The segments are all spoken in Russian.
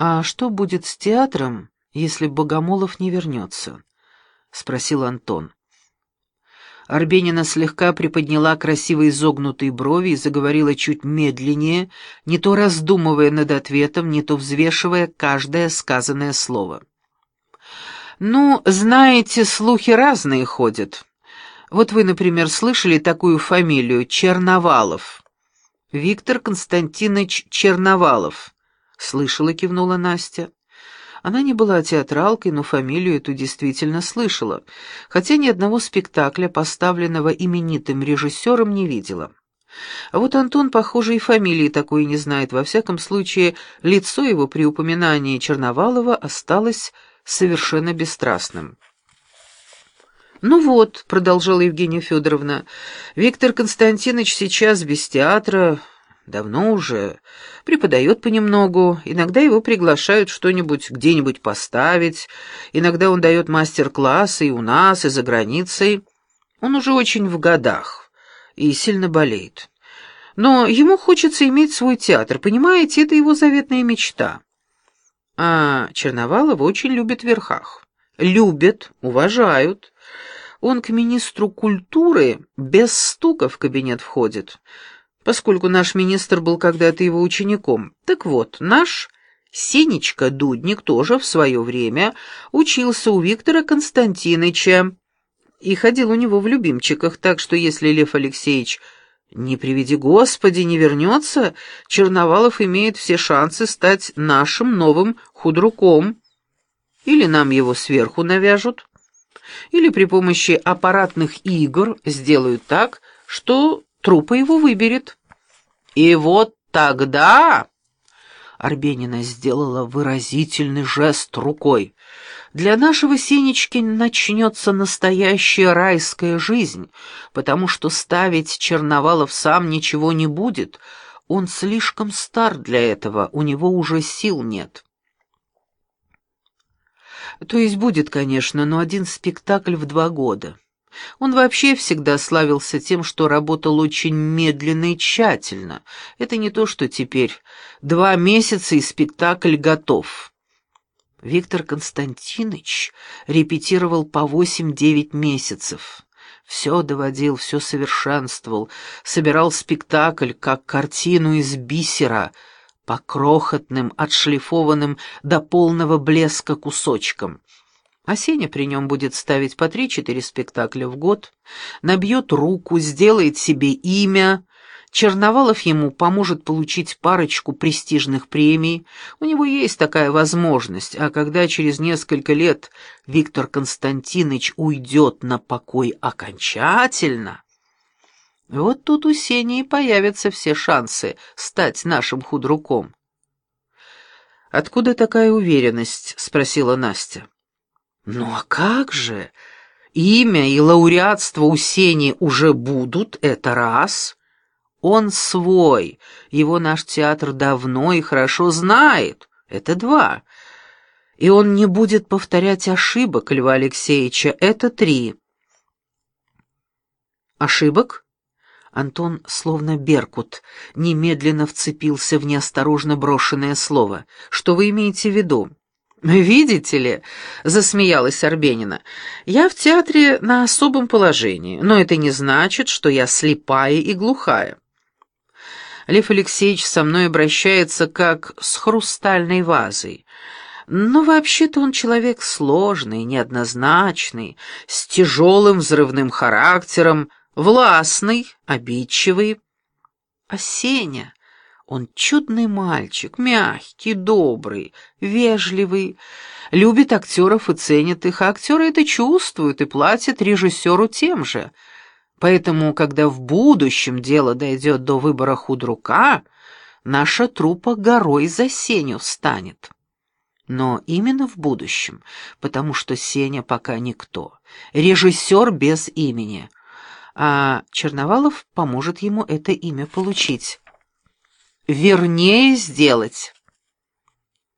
«А что будет с театром, если Богомолов не вернется?» — спросил Антон. Арбенина слегка приподняла красиво изогнутые брови и заговорила чуть медленнее, не то раздумывая над ответом, не то взвешивая каждое сказанное слово. «Ну, знаете, слухи разные ходят. Вот вы, например, слышали такую фамилию Черновалов?» «Виктор Константинович Черновалов». «Слышала», — кивнула Настя. Она не была театралкой, но фамилию эту действительно слышала, хотя ни одного спектакля, поставленного именитым режиссером, не видела. А вот Антон, похоже, и фамилии такой не знает. Во всяком случае, лицо его при упоминании Черновалова осталось совершенно бесстрастным. «Ну вот», — продолжала Евгения Федоровна, — «Виктор Константинович сейчас без театра, Давно уже. Преподает понемногу. Иногда его приглашают что-нибудь где-нибудь поставить. Иногда он дает мастер-классы и у нас, и за границей. Он уже очень в годах и сильно болеет. Но ему хочется иметь свой театр, понимаете, это его заветная мечта. А Черновалова очень любит верхах. Любят, уважают. Он к министру культуры без стука в кабинет входит поскольку наш министр был когда-то его учеником. Так вот, наш Сенечка Дудник тоже в свое время учился у Виктора Константиновича и ходил у него в любимчиках, так что если Лев Алексеевич не приведи Господи, не вернется, Черновалов имеет все шансы стать нашим новым худруком. Или нам его сверху навяжут, или при помощи аппаратных игр сделают так, что трупа его выберет. И вот тогда... Арбенина сделала выразительный жест рукой. «Для нашего Сенечки начнется настоящая райская жизнь, потому что ставить Черновалов сам ничего не будет. Он слишком стар для этого, у него уже сил нет». То есть будет, конечно, но один спектакль в два года. Он вообще всегда славился тем, что работал очень медленно и тщательно. Это не то, что теперь. Два месяца и спектакль готов. Виктор Константинович репетировал по восемь-девять месяцев. Все доводил, все совершенствовал, собирал спектакль, как картину из бисера, по крохотным, отшлифованным до полного блеска кусочкам. А Сеня при нем будет ставить по три-четыре спектакля в год, набьет руку, сделает себе имя. Черновалов ему поможет получить парочку престижных премий. У него есть такая возможность, а когда через несколько лет Виктор Константинович уйдет на покой окончательно... Вот тут у Сени и появятся все шансы стать нашим худруком. «Откуда такая уверенность?» — спросила Настя. Ну а как же? Имя и лауреатство у Сени уже будут, это раз. Он свой, его наш театр давно и хорошо знает, это два. И он не будет повторять ошибок Льва Алексеевича, это три. Ошибок? Антон, словно беркут, немедленно вцепился в неосторожно брошенное слово. Что вы имеете в виду? «Видите ли», — засмеялась Арбенина, — «я в театре на особом положении, но это не значит, что я слепая и глухая». Лев Алексеевич со мной обращается как с хрустальной вазой. Но вообще-то он человек сложный, неоднозначный, с тяжелым взрывным характером, властный, обидчивый. А Сеня он чудный мальчик, мягкий, добрый, вежливый, любит актеров и ценит их, а актеры это чувствуют и платят режиссеру тем же. Поэтому, когда в будущем дело дойдет до выбора худрука, наша труппа горой за Сеню встанет. Но именно в будущем, потому что Сеня пока никто, режиссер без имени, а Черновалов поможет ему это имя получить вернее сделать.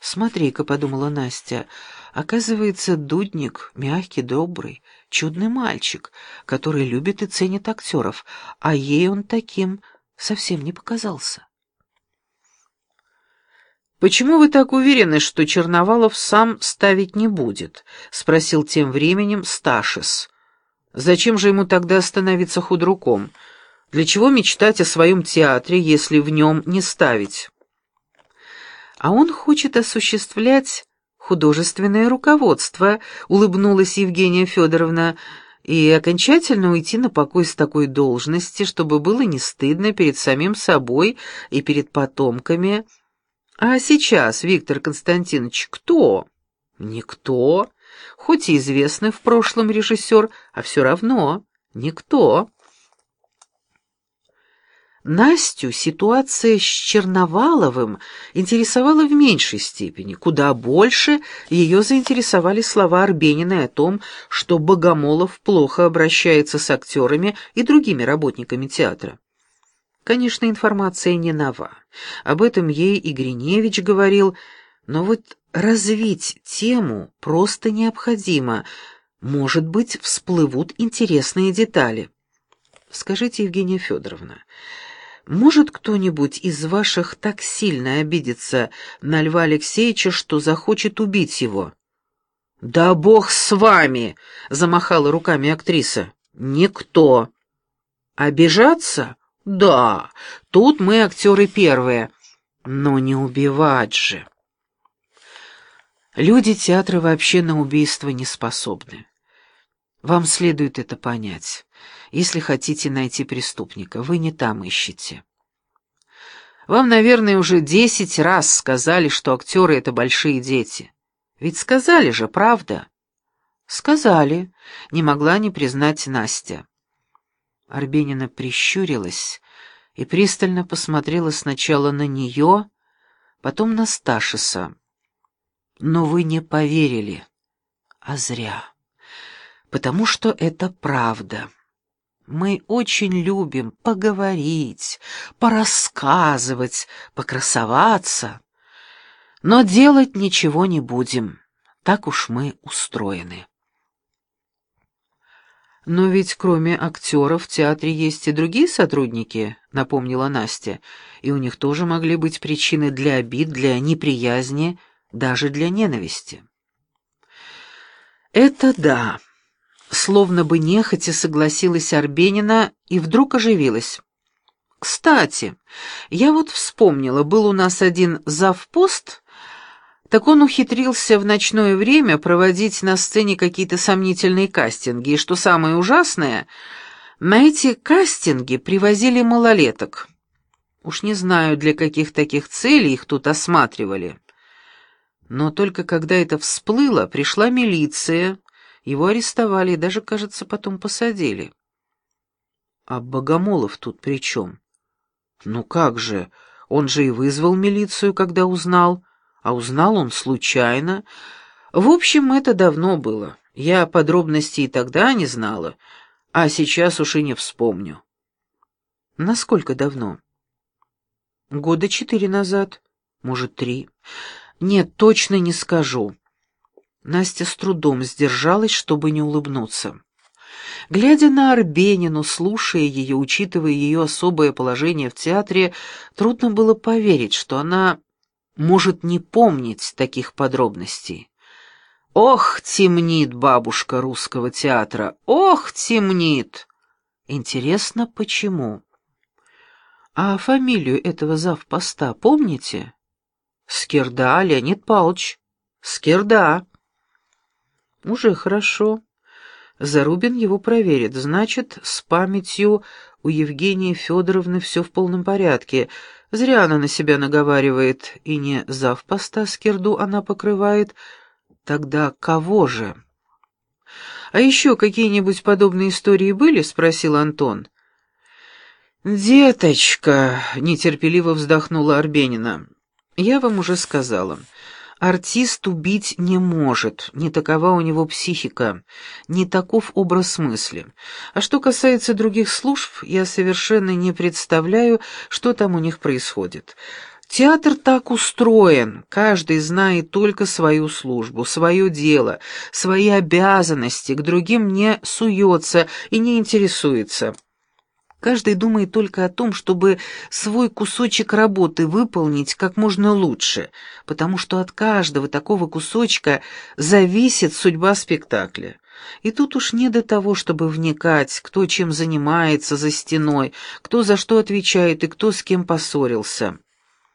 «Смотри-ка», — подумала Настя, — «оказывается, Дудник мягкий, добрый, чудный мальчик, который любит и ценит актеров, а ей он таким совсем не показался». «Почему вы так уверены, что Черновалов сам ставить не будет?» — спросил тем временем Сташис. «Зачем же ему тогда становиться худруком? Для чего мечтать о своем театре, если в нем не ставить?» «А он хочет осуществлять художественное руководство», — улыбнулась Евгения Федоровна, «и окончательно уйти на покой с такой должности, чтобы было не стыдно перед самим собой и перед потомками». А сейчас Виктор Константинович кто? Никто. Хоть и известный в прошлом режиссер, а все равно никто. Настю ситуация с Черноваловым интересовала в меньшей степени. Куда больше ее заинтересовали слова Арбенина о том, что Богомолов плохо обращается с актерами и другими работниками театра. Конечно, информация не нова. Об этом ей и Гриневич говорил, но вот развить тему просто необходимо. Может быть, всплывут интересные детали. Скажите, Евгения Федоровна, может кто-нибудь из ваших так сильно обидеться на Льва Алексеевича, что захочет убить его? «Да бог с вами!» — замахала руками актриса. «Никто!» «Обижаться?» Да, тут мы актеры первые, но не убивать же. Люди театра вообще на убийство не способны. Вам следует это понять. Если хотите найти преступника, вы не там ищете. Вам, наверное, уже десять раз сказали, что актеры — это большие дети. Ведь сказали же, правда? Сказали, не могла не признать Настя. Арбенина прищурилась и пристально посмотрела сначала на нее, потом на Сташиса. «Но вы не поверили, а зря, потому что это правда». Мы очень любим поговорить, порассказывать, покрасоваться, но делать ничего не будем, так уж мы устроены. «Но ведь кроме актеров в театре есть и другие сотрудники», — напомнила Настя, «и у них тоже могли быть причины для обид, для неприязни, даже для ненависти». «Это да», — словно бы нехотя согласилась Арбенина и вдруг оживилась. «Кстати, я вот вспомнила, был у нас один завпост, так он ухитрился в ночное время проводить на сцене какие-то сомнительные кастинги, и что самое ужасное, на эти кастинги привозили малолеток. Уж не знаю, для каких таких целей их тут осматривали. Но только когда это всплыло, пришла милиция, его арестовали и даже, кажется, потом посадили. А Богомолов тут при чем? Ну как же, он же и вызвал милицию, когда узнал, а узнал он случайно. В общем, это давно было. Я подробностей тогда не знала, а сейчас уж и не вспомню. Насколько давно? Года четыре назад, может, три. Нет, точно не скажу. Настя с трудом сдержалась, чтобы не улыбнуться. Глядя на Арбенину, слушая ее, учитывая ее особое положение в театре, трудно было поверить, что она может не помнить таких подробностей. Ох, темнит бабушка русского театра, ох, темнит! Интересно, почему? А фамилию этого завпоста помните? Скирда Леонид Павлович. Скирда. Уже хорошо. Зарубин его проверит. Значит, с памятью у Евгении Федоровны все в полном порядке — Зря она на себя наговаривает, и не завпоста скирду она покрывает. Тогда кого же? «А еще какие-нибудь подобные истории были?» — спросил Антон. «Деточка», — нетерпеливо вздохнула Арбенина, — «я вам уже сказала». Артист убить не может, не такова у него психика, не таков образ мысли. А что касается других служб, я совершенно не представляю, что там у них происходит. Театр так устроен, каждый знает только свою службу, свое дело, свои обязанности, к другим не суется и не интересуется. Каждый думает только о том, чтобы свой кусочек работы выполнить как можно лучше, потому что от каждого такого кусочка зависит судьба спектакля. И тут уж не до того, чтобы вникать, кто чем занимается за стеной, кто за что отвечает и кто с кем поссорился.